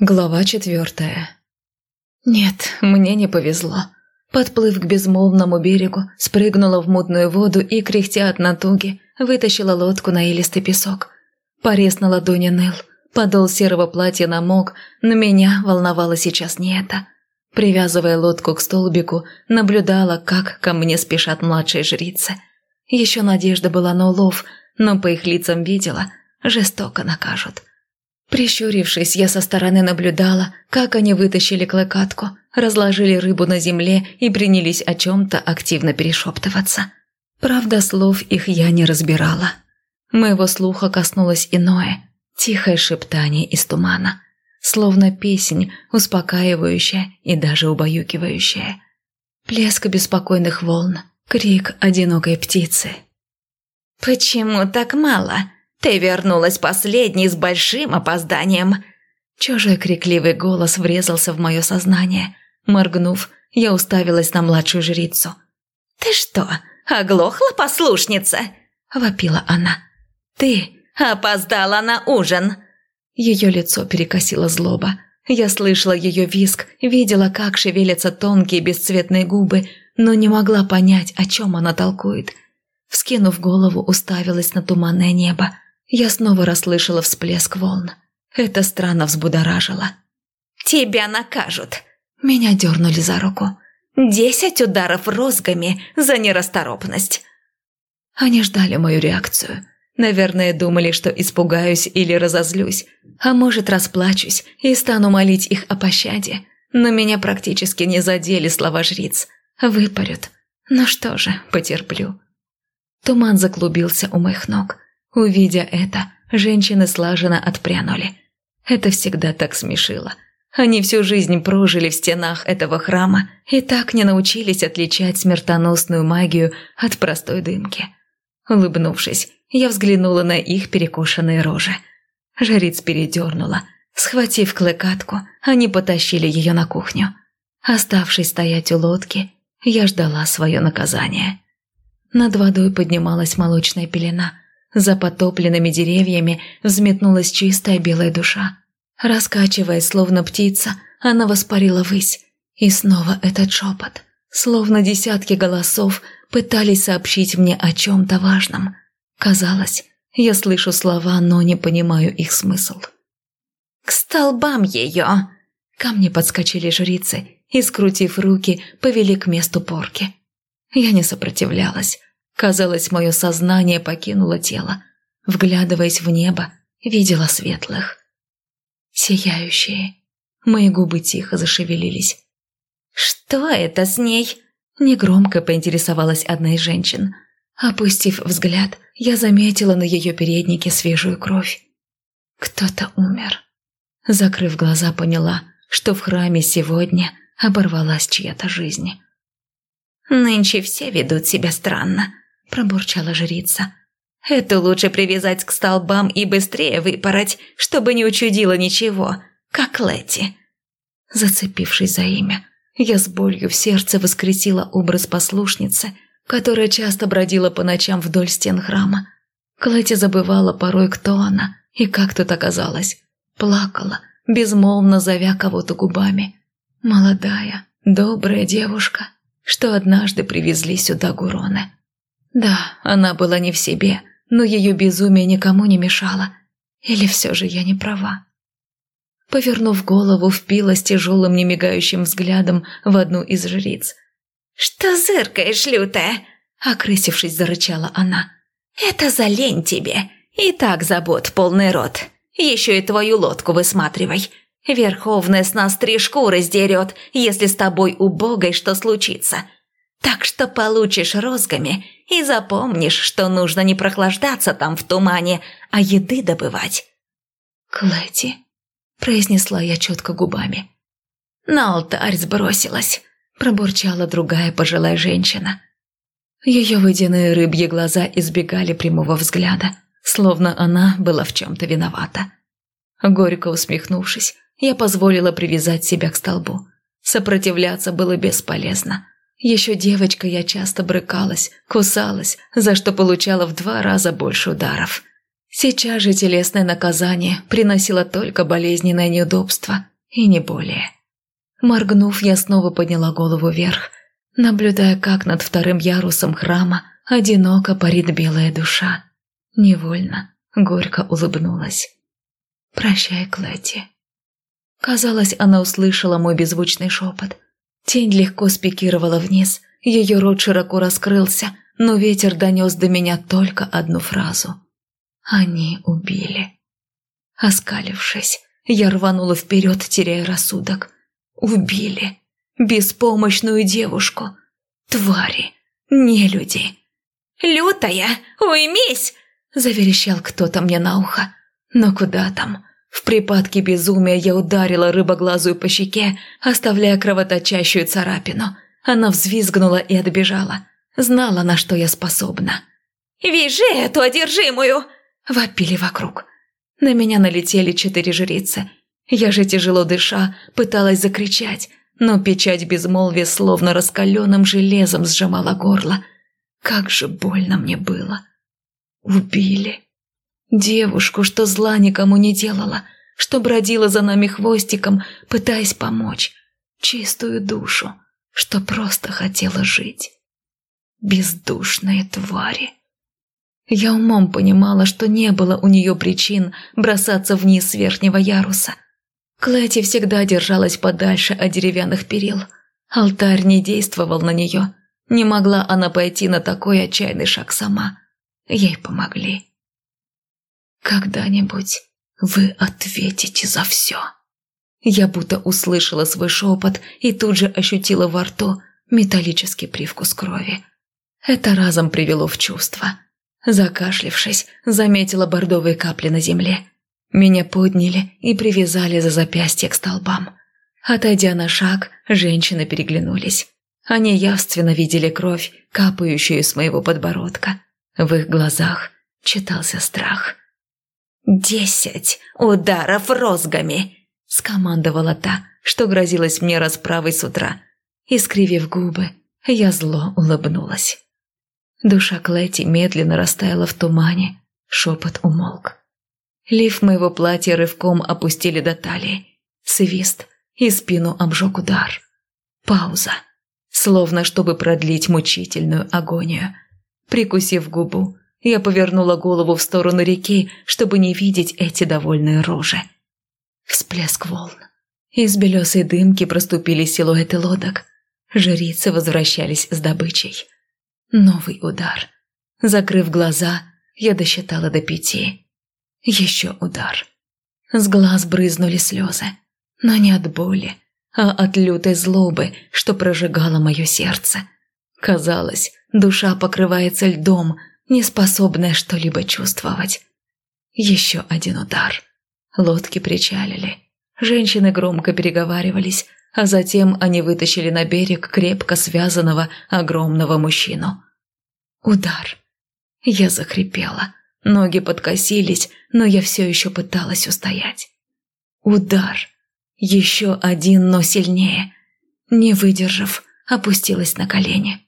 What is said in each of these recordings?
Глава четвертая. Нет, мне не повезло. Подплыв к безмолвному берегу, спрыгнула в мутную воду и, кряхтя от натуги, вытащила лодку на илистый песок. Порез на ладони ныл, подол серого платья намок, но меня волновало сейчас не это. Привязывая лодку к столбику, наблюдала, как ко мне спешат младшие жрицы. Еще надежда была на улов, но по их лицам видела, жестоко накажут. Прищурившись, я со стороны наблюдала, как они вытащили клыкатку, разложили рыбу на земле и принялись о чем-то активно перешептываться. Правда, слов их я не разбирала. Моего слуха коснулось иное, тихое шептание из тумана, словно песнь, успокаивающая и даже убаюкивающая. Плеск беспокойных волн, крик одинокой птицы. «Почему так мало?» Ты вернулась последней с большим опозданием!» Чужой крикливый голос врезался в мое сознание. Моргнув, я уставилась на младшую жрицу. «Ты что, оглохла послушница?» – вопила она. «Ты опоздала на ужин!» Ее лицо перекосило злоба. Я слышала ее визг, видела, как шевелятся тонкие бесцветные губы, но не могла понять, о чем она толкует. Вскинув голову, уставилась на туманное небо. Я снова расслышала всплеск волн. Это странно взбудоражило. «Тебя накажут!» Меня дернули за руку. «Десять ударов розгами за нерасторопность!» Они ждали мою реакцию. Наверное, думали, что испугаюсь или разозлюсь, а может, расплачусь и стану молить их о пощаде. Но меня практически не задели слова жриц. Выпарют. Ну что же, потерплю. Туман заклубился у моих ног. Увидя это, женщины слаженно отпрянули. Это всегда так смешило. Они всю жизнь прожили в стенах этого храма и так не научились отличать смертоносную магию от простой дымки. Улыбнувшись, я взглянула на их перекошенные рожи. Жриц передернула. Схватив клыкатку, они потащили ее на кухню. Оставшись стоять у лодки, я ждала свое наказание. Над водой поднималась молочная пелена – за потопленными деревьями взметнулась чистая белая душа. Раскачиваясь, словно птица, она воспарила ввысь. И снова этот шепот. Словно десятки голосов пытались сообщить мне о чем-то важном. Казалось, я слышу слова, но не понимаю их смысл. «К столбам ее!» Ко мне подскочили жрицы и, скрутив руки, повели к месту порки. Я не сопротивлялась. Казалось, мое сознание покинуло тело. Вглядываясь в небо, видела светлых. Сияющие. Мои губы тихо зашевелились. «Что это с ней?» Негромко поинтересовалась одна из женщин. Опустив взгляд, я заметила на ее переднике свежую кровь. Кто-то умер. Закрыв глаза, поняла, что в храме сегодня оборвалась чья-то жизнь. «Нынче все ведут себя странно», – пробурчала жрица. «Это лучше привязать к столбам и быстрее выпороть, чтобы не учудило ничего, как Летти». Зацепившись за имя, я с болью в сердце воскресила образ послушницы, которая часто бродила по ночам вдоль стен храма. Клэти забывала порой, кто она и как тут оказалась. Плакала, безмолвно зовя кого-то губами. Молодая, добрая девушка, что однажды привезли сюда Гуроны. Да, она была не в себе, но ее безумие никому не мешало. Или все же я не права? Повернув голову, впилась тяжелым немигающим взглядом в одну из жриц. «Что зыркаешь, лютая?» – окрысившись, зарычала она. «Это за лень тебе. И так забот полный рот. Еще и твою лодку высматривай. Верховная с нас три шкуры сдерет, если с тобой убогой что случится. Так что получишь розгами и запомнишь, что нужно не прохлаждаться там в тумане, а еды добывать». «Клэти», – произнесла я четко губами. «На алтарь сбросилась», – пробурчала другая пожилая женщина. Ее водяные рыбьи глаза избегали прямого взгляда, словно она была в чем-то виновата. Горько усмехнувшись, я позволила привязать себя к столбу. Сопротивляться было бесполезно. Еще девочкой я часто брыкалась, кусалась, за что получала в два раза больше ударов. Сейчас же телесное наказание приносило только болезненное неудобство, и не более. Моргнув, я снова подняла голову вверх, наблюдая, как над вторым ярусом храма одиноко парит белая душа. Невольно, горько улыбнулась. «Прощай, Клэти». Казалось, она услышала мой беззвучный шепот. Тень легко спикировала вниз, ее рот широко раскрылся, но ветер донес до меня только одну фразу. «Они убили». Оскалившись, я рванула вперед, теряя рассудок. «Убили. Беспомощную девушку. Твари. Нелюди». «Лютая, уймись!» – заверещал кто-то мне на ухо. Но куда там? В припадке безумия я ударила рыбоглазую по щеке, оставляя кровоточащую царапину. Она взвизгнула и отбежала. Знала, на что я способна. «Вяжи эту одержимую!» – вопили вокруг. На меня налетели четыре жрицы. Я же, тяжело дыша, пыталась закричать, но печать безмолвия словно раскаленным железом сжимала горло. Как же больно мне было. Убили. Девушку, что зла никому не делала, что бродила за нами хвостиком, пытаясь помочь. Чистую душу, что просто хотела жить. Бездушные твари. Я умом понимала, что не было у нее причин бросаться вниз с верхнего яруса. Клэти всегда держалась подальше от деревянных перил. Алтарь не действовал на нее. Не могла она пойти на такой отчаянный шаг сама. Ей помогли. Когда-нибудь вы ответите за все. Я будто услышала свой шепот и тут же ощутила во рту металлический привкус крови. Это разом привело в чувство. Закашлившись, заметила бордовые капли на земле. Меня подняли и привязали за запястье к столбам. Отойдя на шаг, женщины переглянулись. Они явственно видели кровь, капающую с моего подбородка. В их глазах читался страх. «Десять ударов розгами!» – скомандовала та, что грозилась мне расправой с утра. Искривив губы, я зло улыбнулась. Душа Клэти медленно растаяла в тумане, шепот умолк. Лиф моего платья рывком опустили до талии. Свист и спину обжег удар. Пауза, словно чтобы продлить мучительную агонию. Прикусив губу, я повернула голову в сторону реки, чтобы не видеть эти довольные рожи. Всплеск волн. Из белесой дымки проступили силуэты лодок. Жрицы возвращались с добычей. Новый удар. Закрыв глаза, я досчитала до пяти. Еще удар. С глаз брызнули слезы. Но не от боли, а от лютой злобы, что прожигало мое сердце. Казалось, душа покрывается льдом, неспособная что-либо чувствовать. Еще один удар. Лодки причалили. Женщины громко переговаривались, а затем они вытащили на берег крепко связанного огромного мужчину. Удар. Я захрипела. Ноги подкосились, но я все еще пыталась устоять. Удар. Еще один, но сильнее. Не выдержав, опустилась на колени.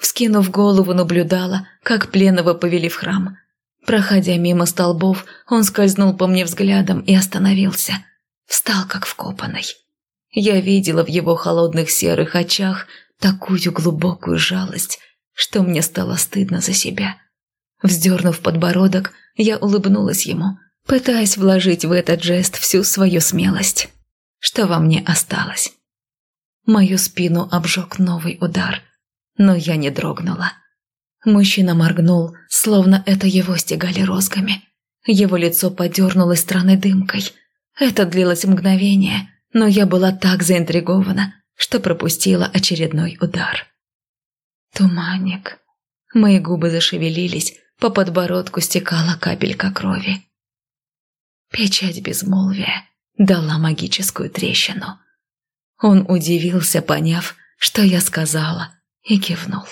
Вскинув голову, наблюдала, как пленного повели в храм. Проходя мимо столбов, он скользнул по мне взглядом и остановился. Встал, как вкопанный. Я видела в его холодных серых очах такую глубокую жалость, что мне стало стыдно за себя. Вздернув подбородок, я улыбнулась ему, пытаясь вложить в этот жест всю свою смелость. Что во мне осталось? Мою спину обжег новый удар – но я не дрогнула. Мужчина моргнул, словно это его стегали розгами. Его лицо подернулось странной дымкой. Это длилось мгновение, но я была так заинтригована, что пропустила очередной удар. Туманник. Мои губы зашевелились, по подбородку стекала капелька крови. Печать безмолвия дала магическую трещину. Он удивился, поняв, что я сказала – и кивнул.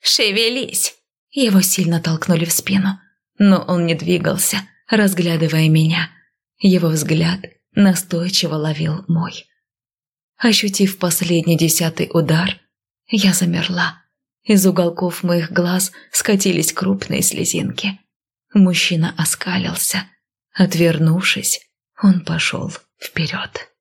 «Шевелись!» Его сильно толкнули в спину, но он не двигался, разглядывая меня. Его взгляд настойчиво ловил мой. Ощутив последний десятый удар, я замерла. Из уголков моих глаз скатились крупные слезинки. Мужчина оскалился. Отвернувшись, он пошел вперед.